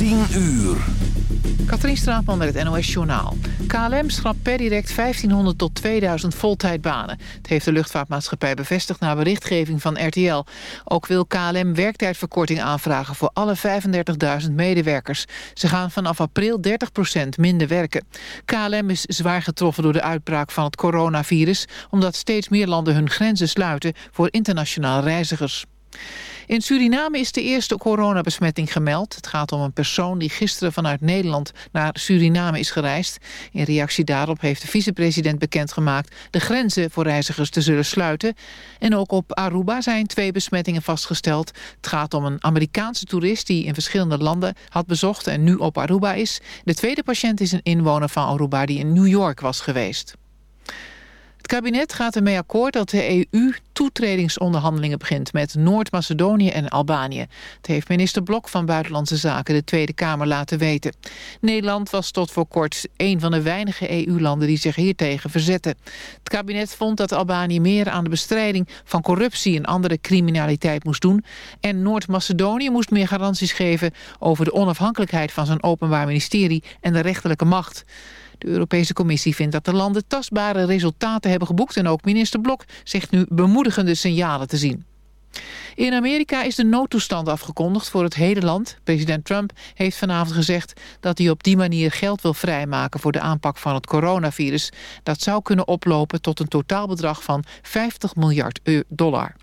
10 uur. Katrien Straatman met het NOS Journaal. KLM schrapt per direct 1500 tot 2000 voltijdbanen. Het heeft de luchtvaartmaatschappij bevestigd na berichtgeving van RTL. Ook wil KLM werktijdverkorting aanvragen voor alle 35.000 medewerkers. Ze gaan vanaf april 30% minder werken. KLM is zwaar getroffen door de uitbraak van het coronavirus... omdat steeds meer landen hun grenzen sluiten voor internationale reizigers. In Suriname is de eerste coronabesmetting gemeld. Het gaat om een persoon die gisteren vanuit Nederland naar Suriname is gereisd. In reactie daarop heeft de vicepresident bekendgemaakt de grenzen voor reizigers te zullen sluiten. En ook op Aruba zijn twee besmettingen vastgesteld. Het gaat om een Amerikaanse toerist die in verschillende landen had bezocht en nu op Aruba is. De tweede patiënt is een inwoner van Aruba die in New York was geweest. Het kabinet gaat ermee akkoord dat de EU toetredingsonderhandelingen begint met Noord-Macedonië en Albanië. Het heeft minister Blok van Buitenlandse Zaken de Tweede Kamer laten weten. Nederland was tot voor kort een van de weinige EU-landen die zich hiertegen verzetten. Het kabinet vond dat Albanië meer aan de bestrijding van corruptie en andere criminaliteit moest doen. En Noord-Macedonië moest meer garanties geven over de onafhankelijkheid van zijn openbaar ministerie en de rechterlijke macht. De Europese Commissie vindt dat de landen tastbare resultaten hebben geboekt... en ook minister Blok zegt nu bemoedigende signalen te zien. In Amerika is de noodtoestand afgekondigd voor het hele land. President Trump heeft vanavond gezegd dat hij op die manier geld wil vrijmaken voor de aanpak van het coronavirus. Dat zou kunnen oplopen tot een totaalbedrag van 50 miljard dollar.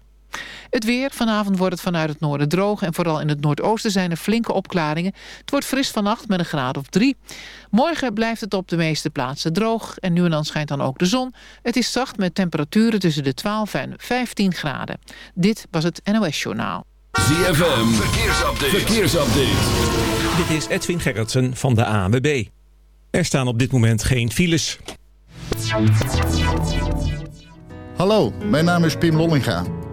Het weer. Vanavond wordt het vanuit het noorden droog... en vooral in het noordoosten zijn er flinke opklaringen. Het wordt fris vannacht met een graad of drie. Morgen blijft het op de meeste plaatsen droog... en nu en dan schijnt dan ook de zon. Het is zacht met temperaturen tussen de 12 en 15 graden. Dit was het NOS Journaal. ZFM. Verkeersupdate. Verkeersupdate. Dit is Edwin Gerritsen van de ANWB. Er staan op dit moment geen files. Hallo, mijn naam is Pim Lollinga.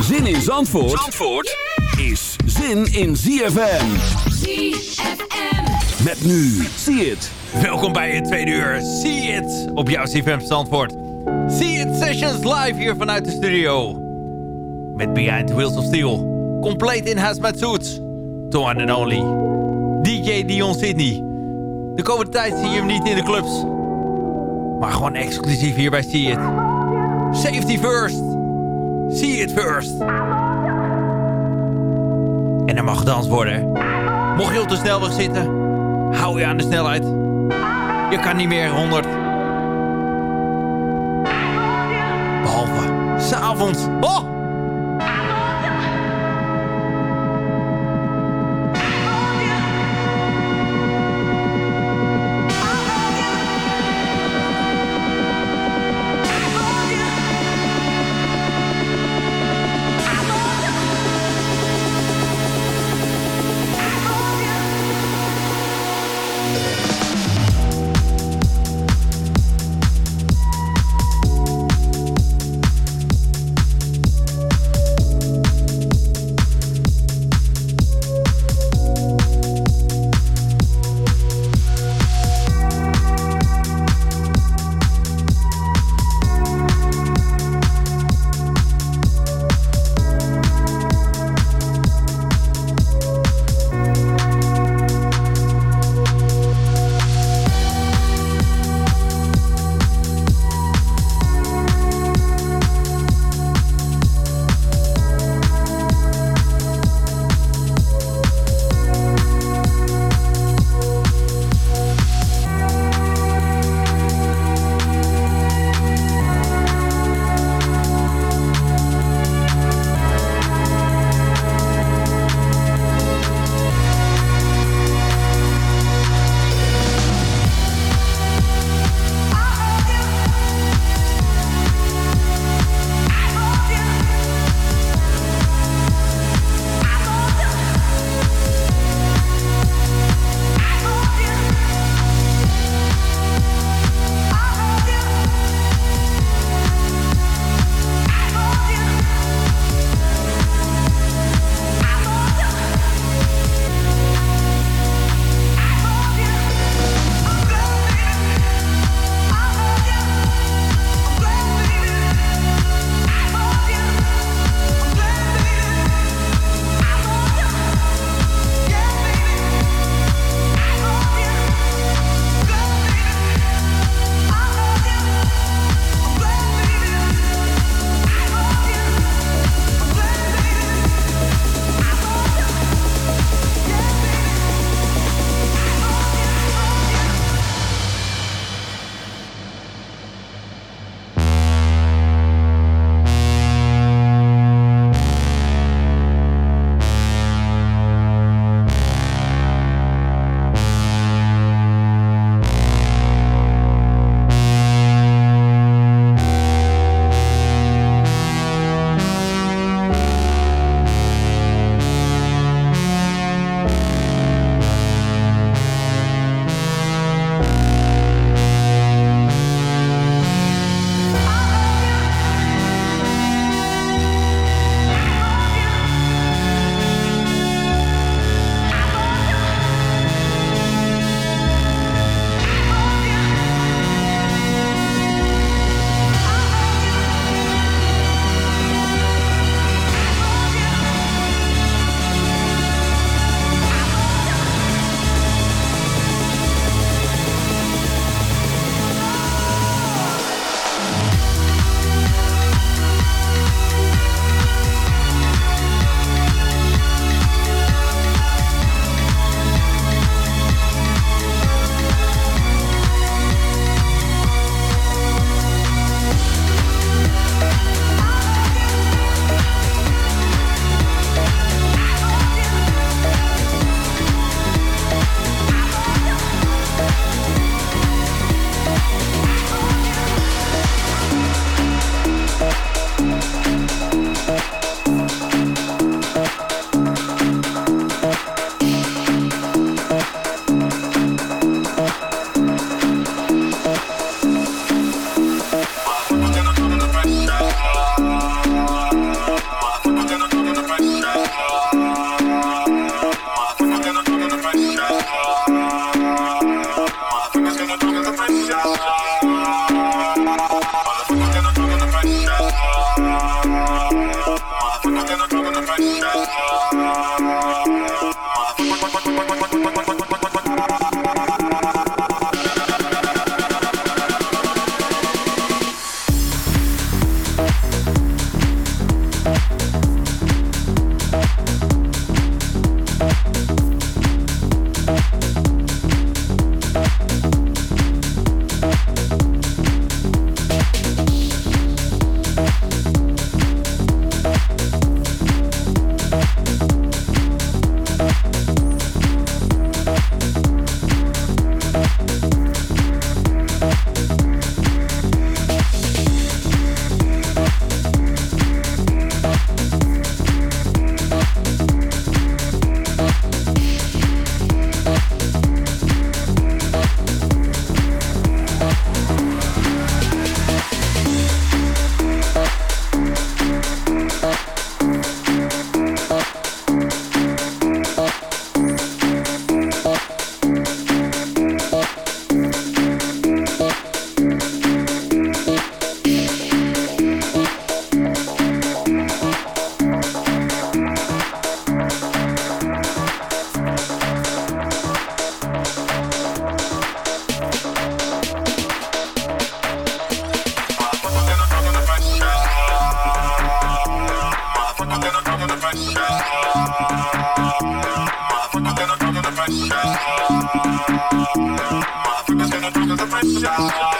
Zin in Zandvoort, Zandvoort is zin in ZFM. ZFM. Met nu, zie het. Welkom bij het tweede uur. See It op jouw ZFM Zandvoort. See It Sessions live hier vanuit de studio. Met Behind the Wheels of Steel. Compleet in hazmat suits. The one and only. DJ Dion Sydney. De komende tijd zie je hem niet in de clubs. Maar gewoon exclusief hier bij See It. Safety first. See it first. En er mag gedanst worden. Mocht je op de snelweg zitten, hou je aan de snelheid. Je kan niet meer 100. Behalve s'avonds. Oh! Bye. shot.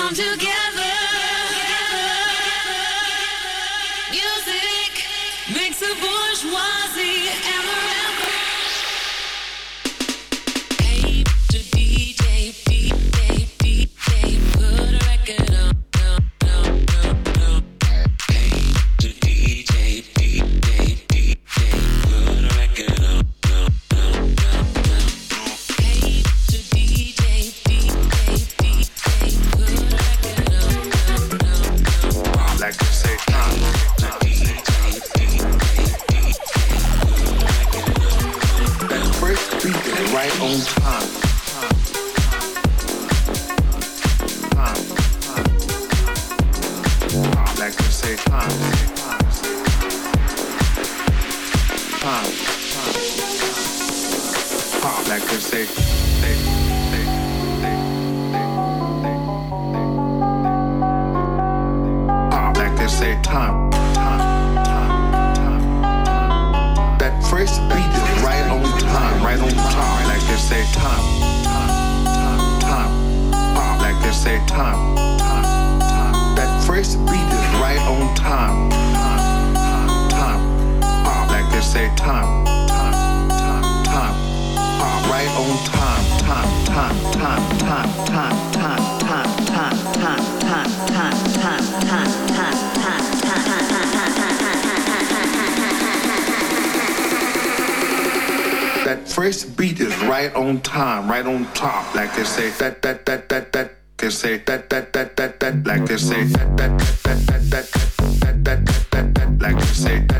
Come together. Music makes the bourgeoisie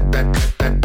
that that that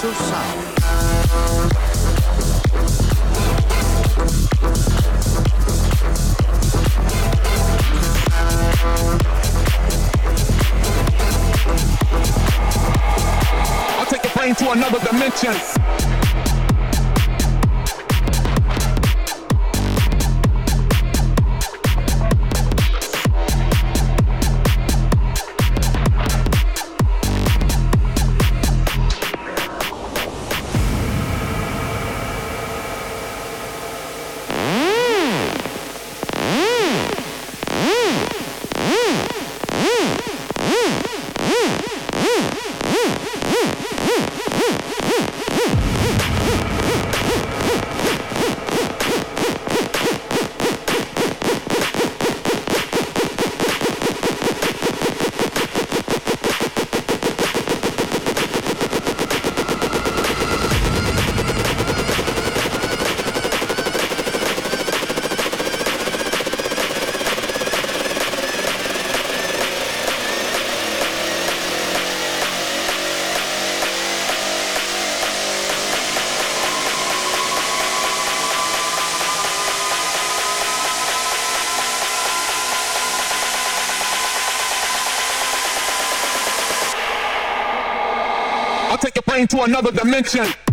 into sound. I'll take to another dimension. flying to another dimension.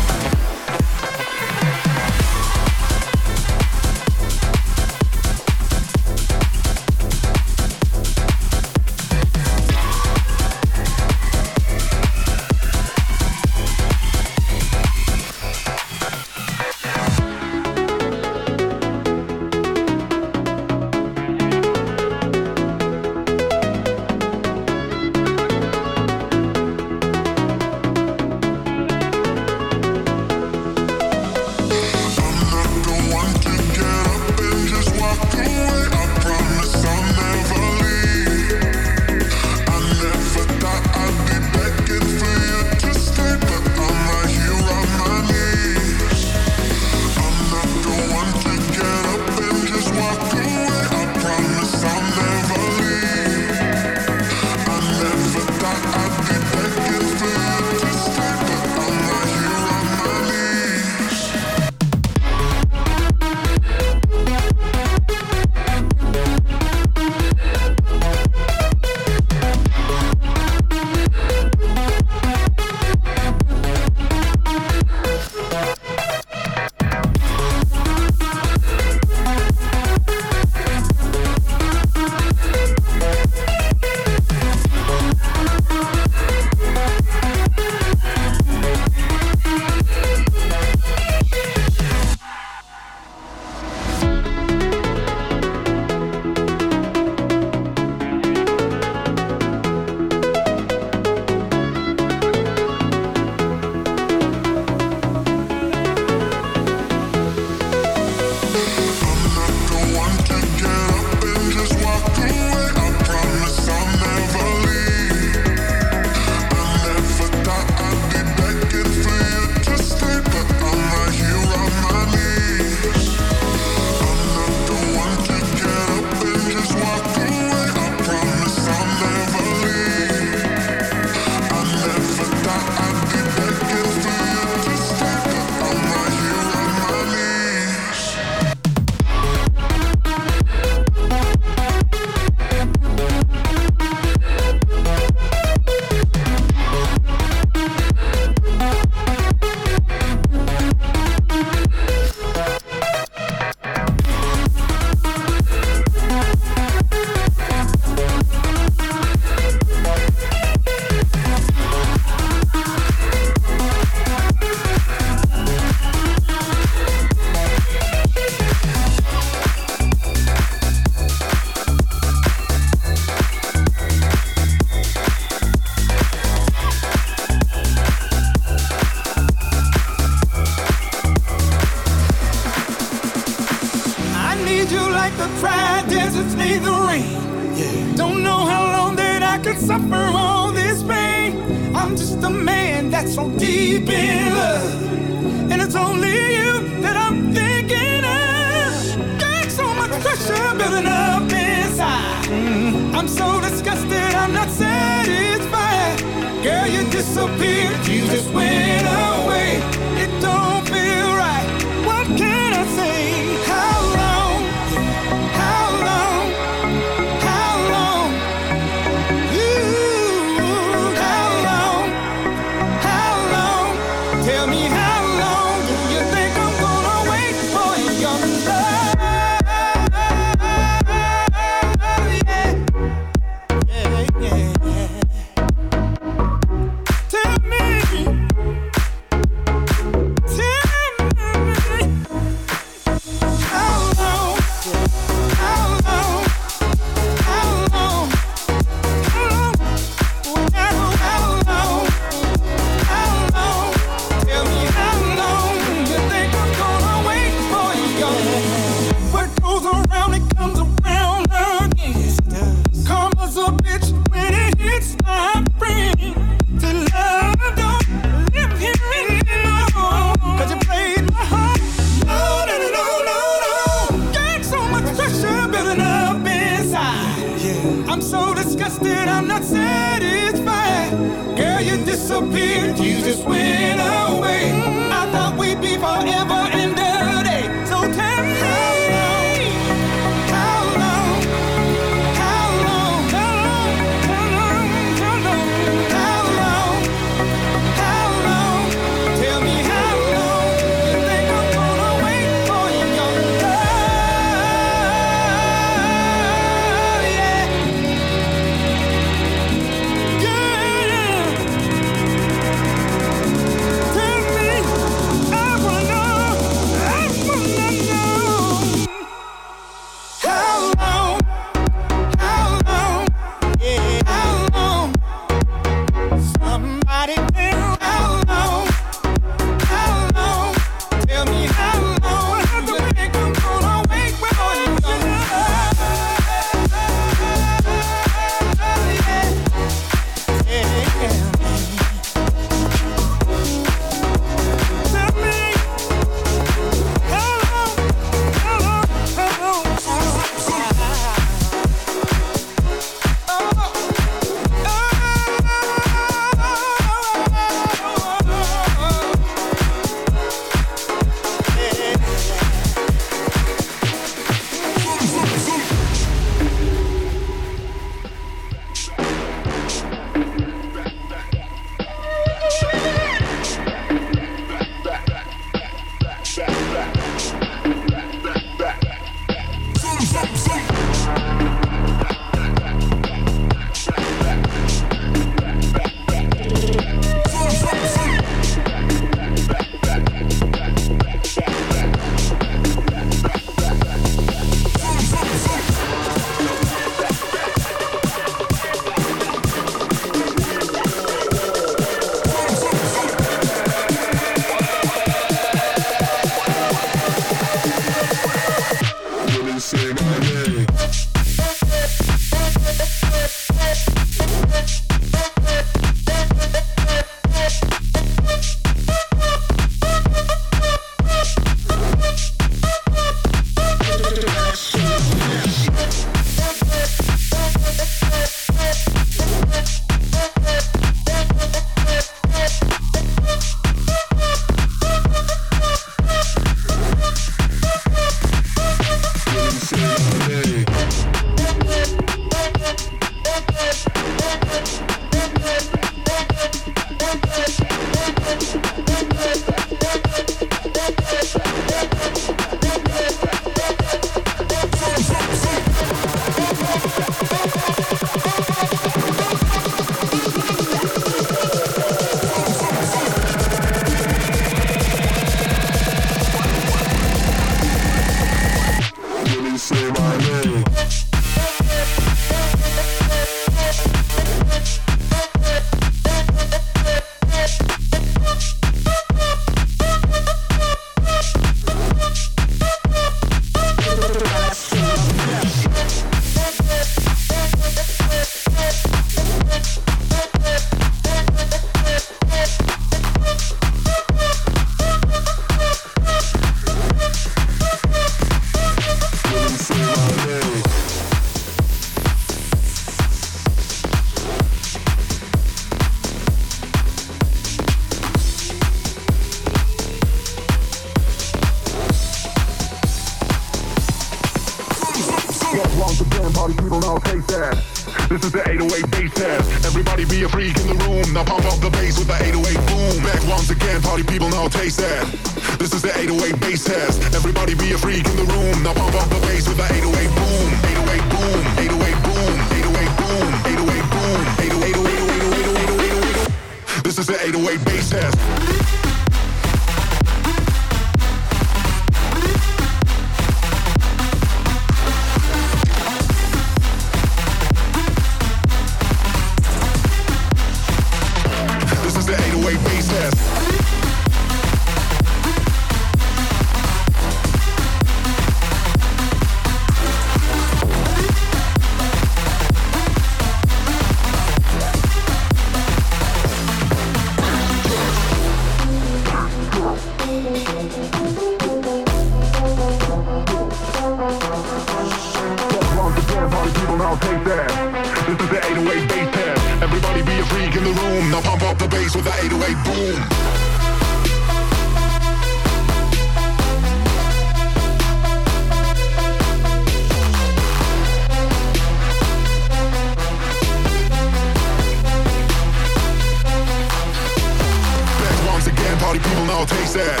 Party people now taste that.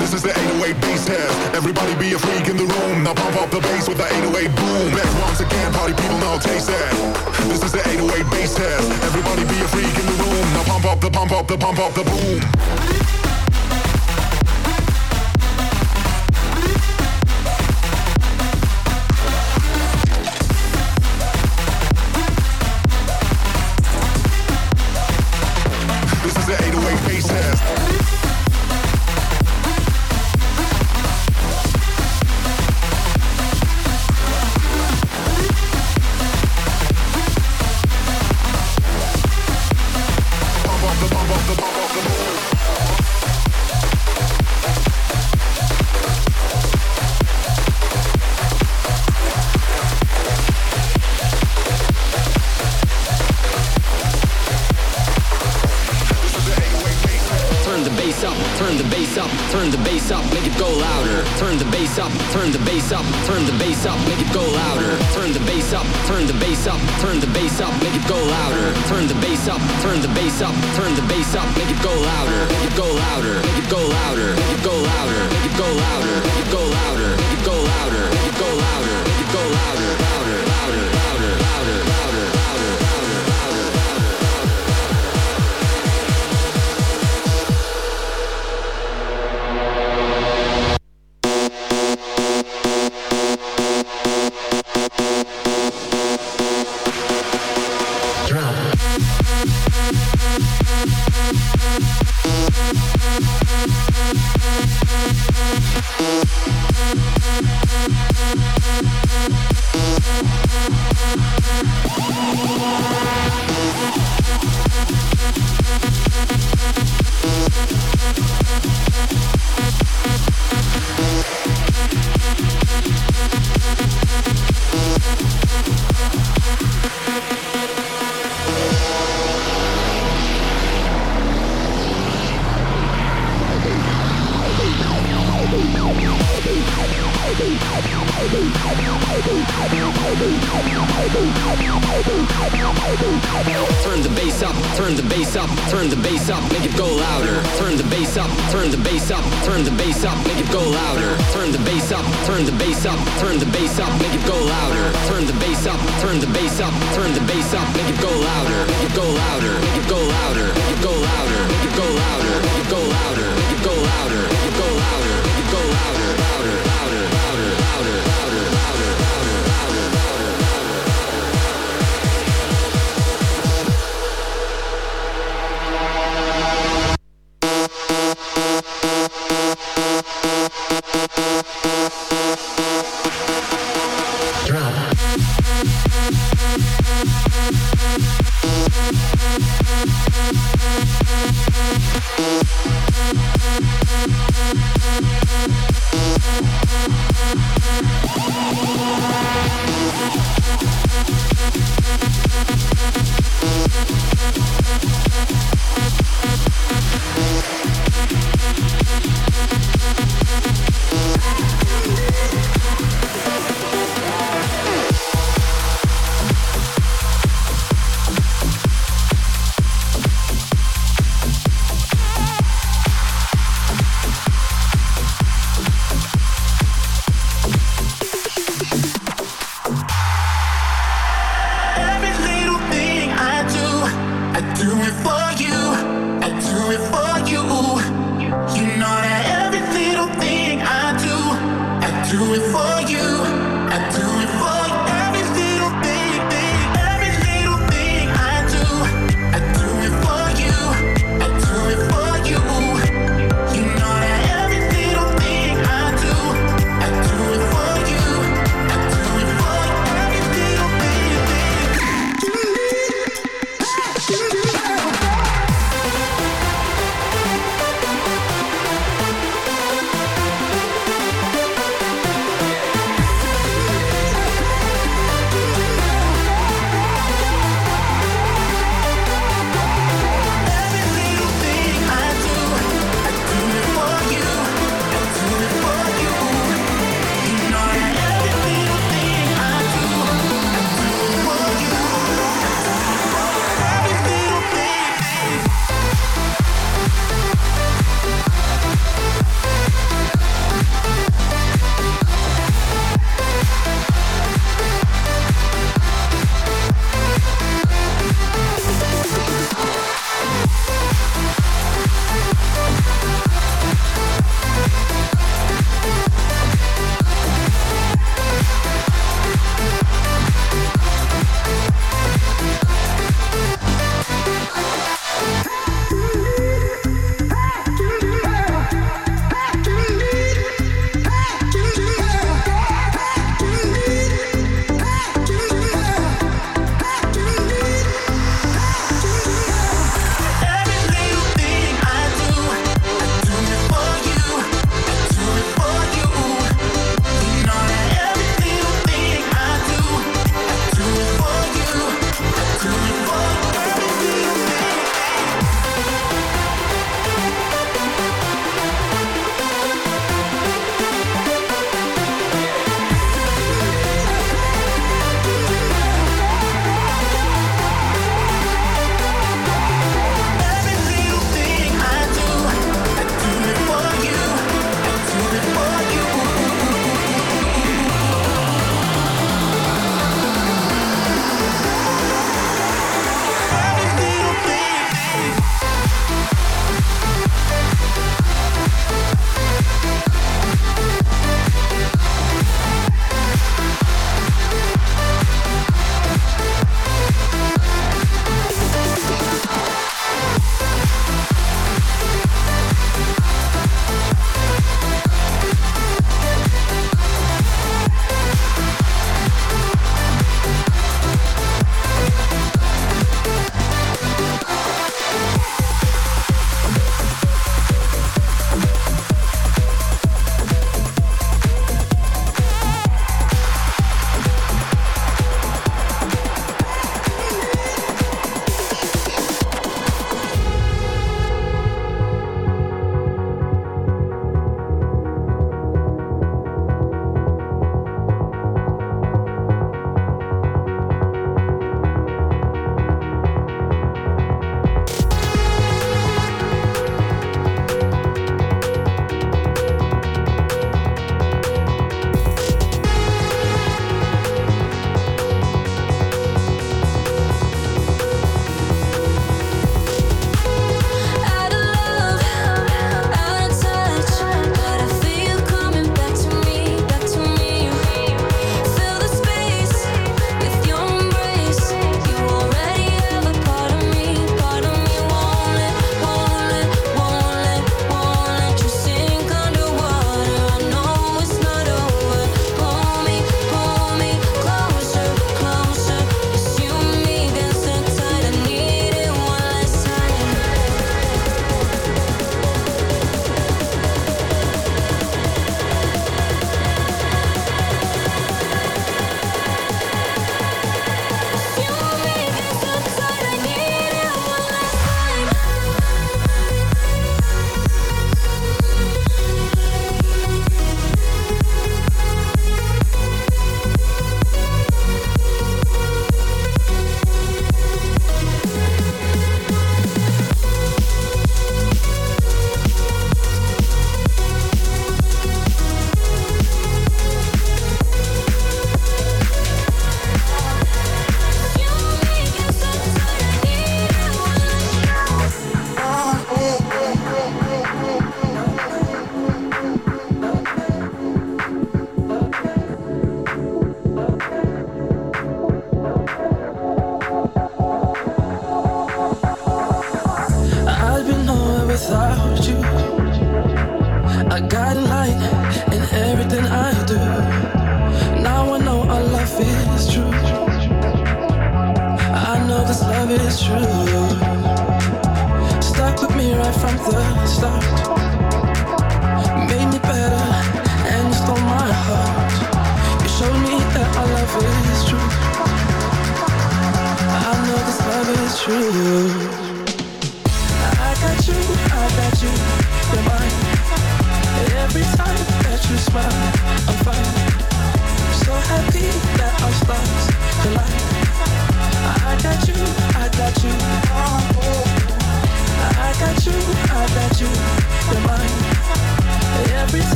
This is the 808 bass test. Everybody be a freak in the room. Now pump up the bass with the 808 boom. Back once again, party people now taste that. This is the 808 bass test. Everybody be a freak in the room. Now pump up the pump up the pump up the boom.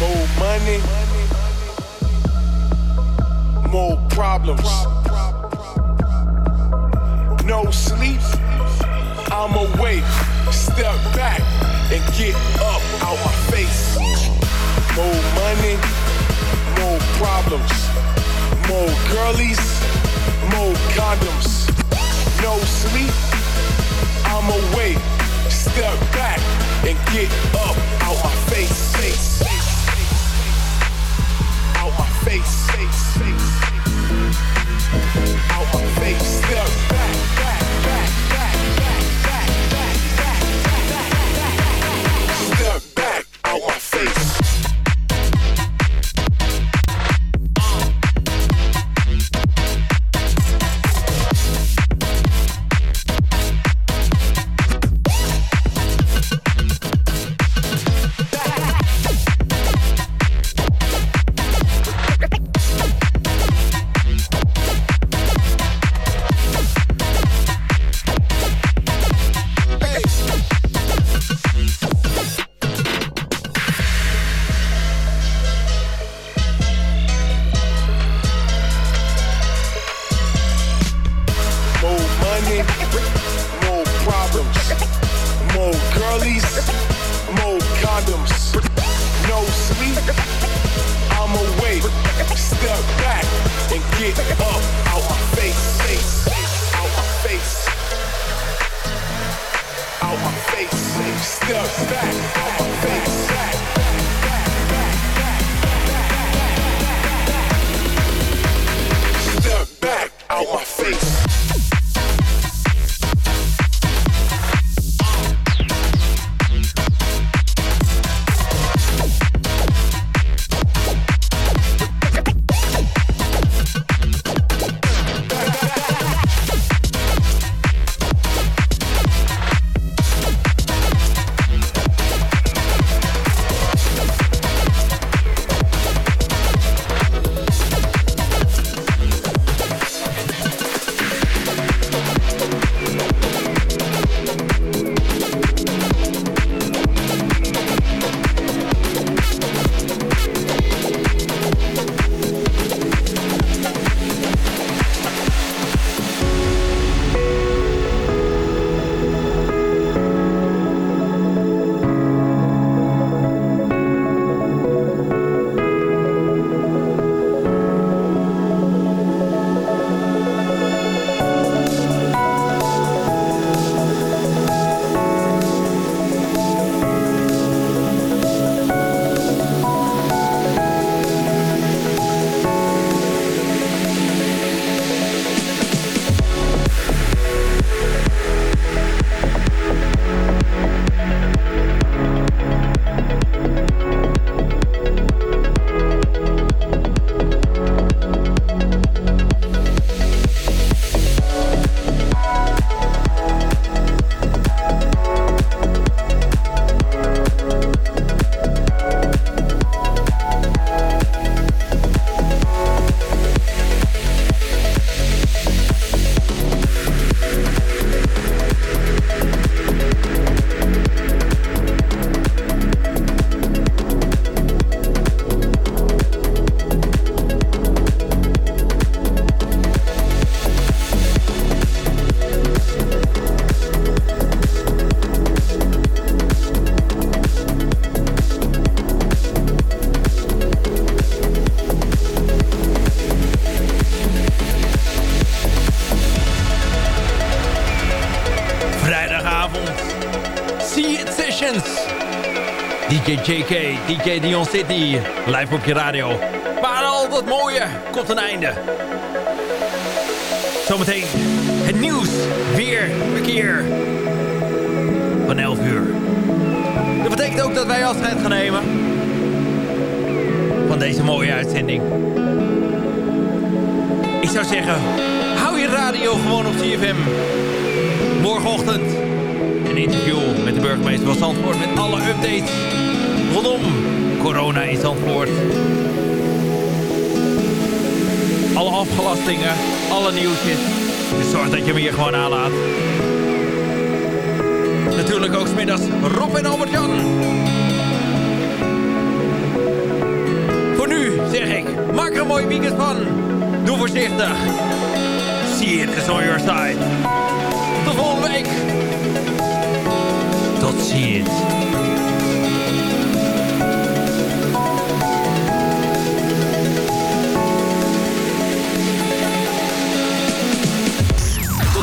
More money, more problems. No sleep, I'm awake. Step back and get up out my face. More money, more problems. More girlies, more condoms. No sleep, I'm awake. Step back and get up out my face. face. Out my face, face, face. Out my face, step back. JK, DJ Dion City. Live op je radio. Maar al dat mooie komt een einde. Zometeen het nieuws. Weer, verkeer. Van 11 uur. Dat betekent ook dat wij afscheid gaan nemen. Van deze mooie uitzending. Ik zou zeggen, hou je radio gewoon op CFM. Morgenochtend een interview met de burgemeester van Zandvoort... met alle updates rondom corona in Zandvoort. Alle afgelastingen, alle nieuwtjes. Dus zorg dat je hem hier gewoon aanlaat. Natuurlijk ook smiddags Rob en Albert-Jan. Voor nu zeg ik, maak er een mooi weekend van. Doe voorzichtig. See it is on your side. Tot volgende week. Tot ziens.